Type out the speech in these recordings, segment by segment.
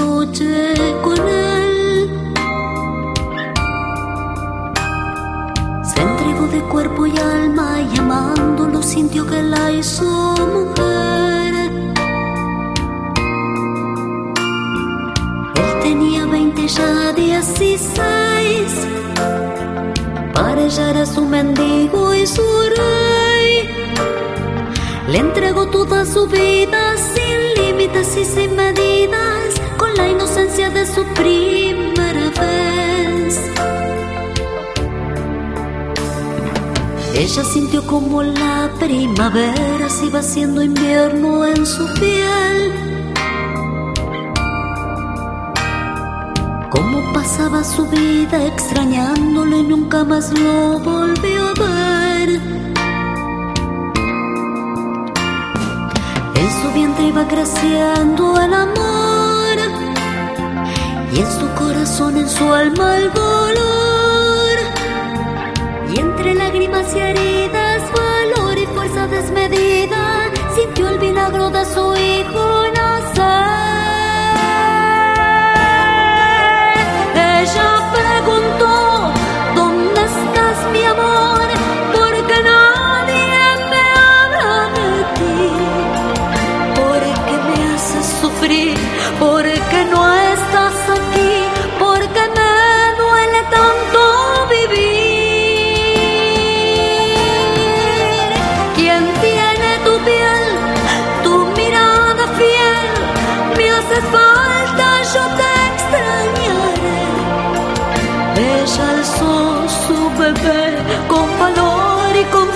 noche con él se entregó de cuerpo y alma y amándolo sintió que la hizo mujer. Él tenía 20 ya 16. Para ella era su mendigo y su rey. Le entregó toda su vida sin límites y sin su primera vez. Ella sintió como la primavera se iba haciendo invierno en su piel. Cómo pasaba su vida extrañándolo y nunca más lo volvió a ver. En su vientre iba creciendo el amor y en su corazón, en su alma el dolor. Y entre lágrimas y heridas, valor y fuerza desmedida, sintió el vinagro de su hijo falta, yo te extrañaré. Ella alzó su bebé con valor y con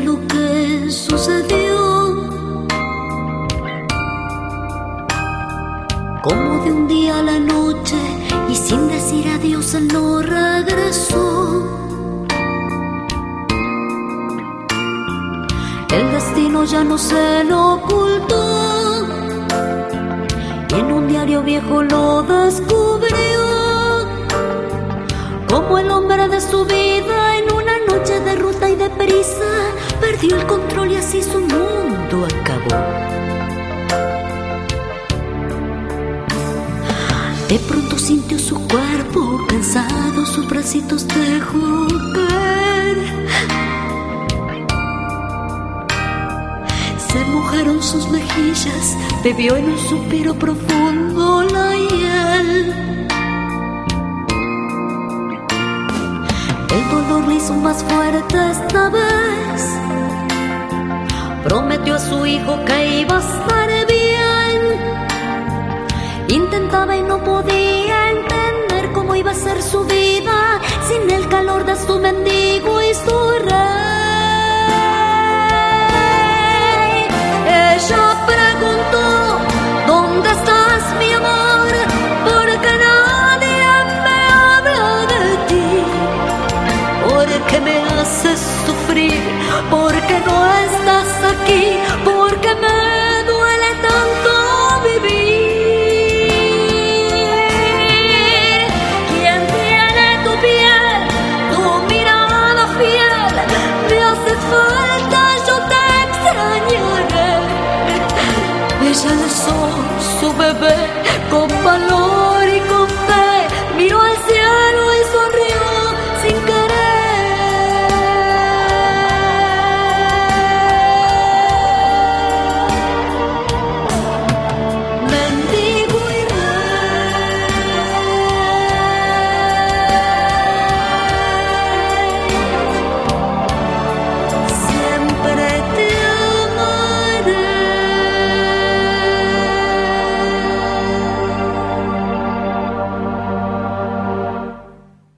lo que sucedió. Como de un día a la noche y sin decir adiós él no regresó. El destino ya no se lo ocultó y en un diario viejo lo descubrió como el hombre de su vida en una noche de ruta y de prisa perdió el control y así su mundo acabó. De pronto sintió su cuerpo cansado, sus bracitos dejó caer. Se mojaron sus mejillas, bebió en un suspiro profundo la hiel. El dolor le hizo más fuerte esta vez. Prometió a su hijo que iba a estar bien. Intentaba y no podía entender cómo iba a ser su vida sin el calor de su mendigo sufrir? ¿Por qué no estás aquí? ¿Por qué me